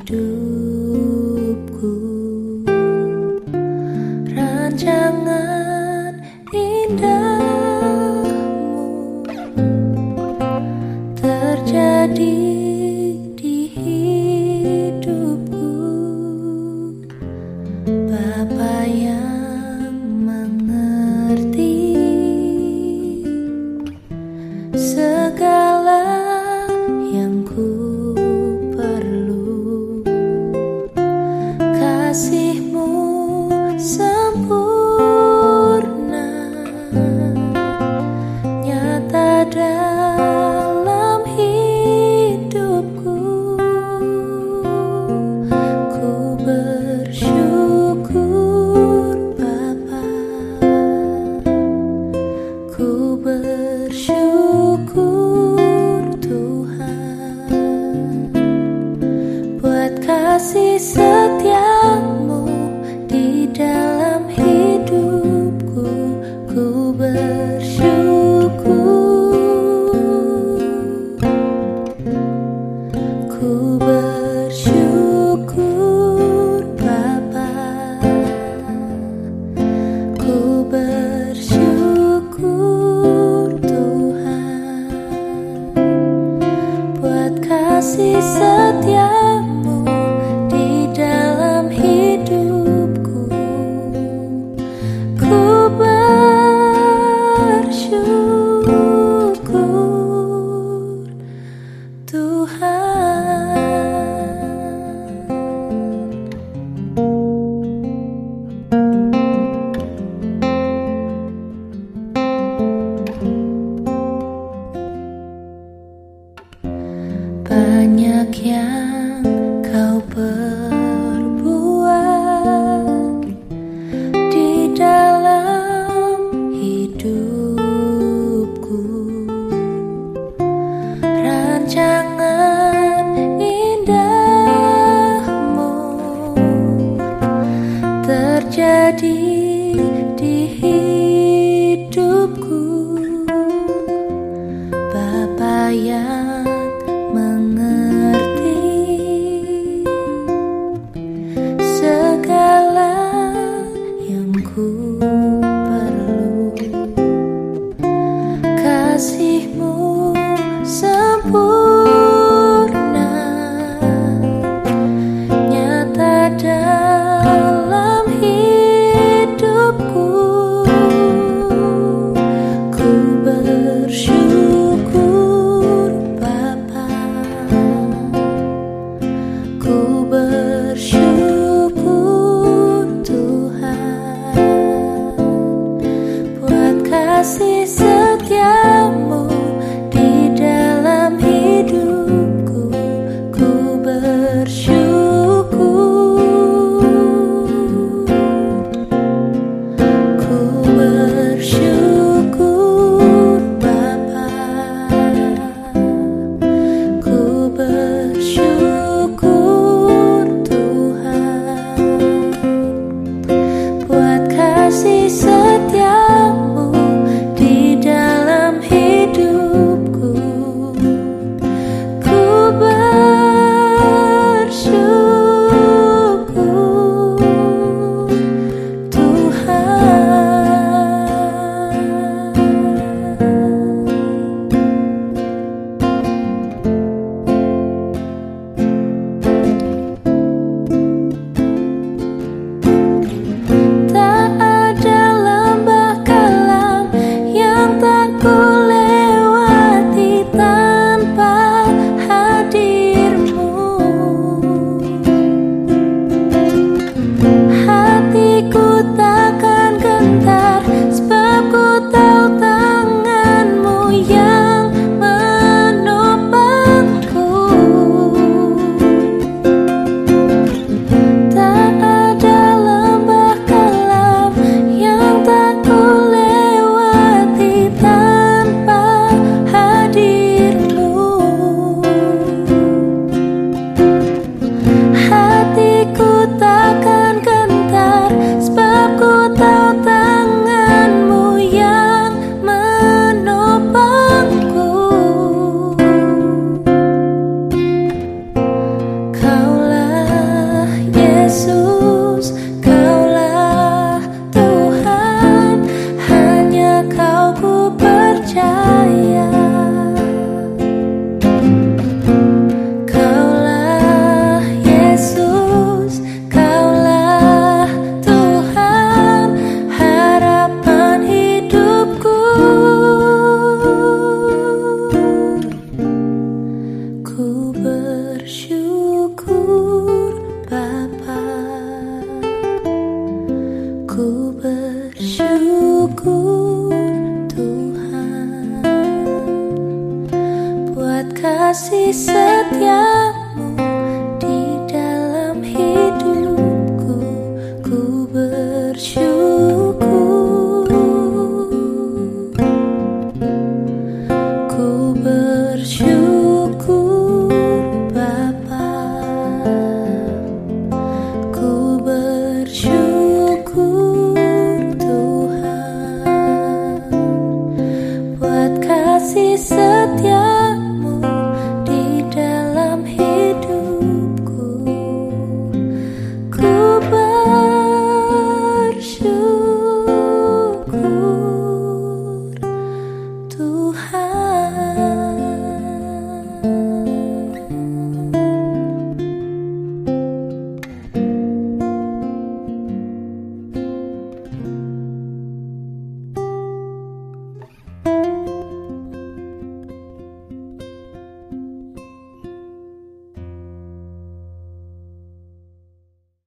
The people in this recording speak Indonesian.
hidupku. Rancangan indahmu terjadi di hidupku. Bapak yang mengerti melody kasih setia.